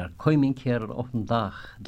der Koiminker auf dem Dach,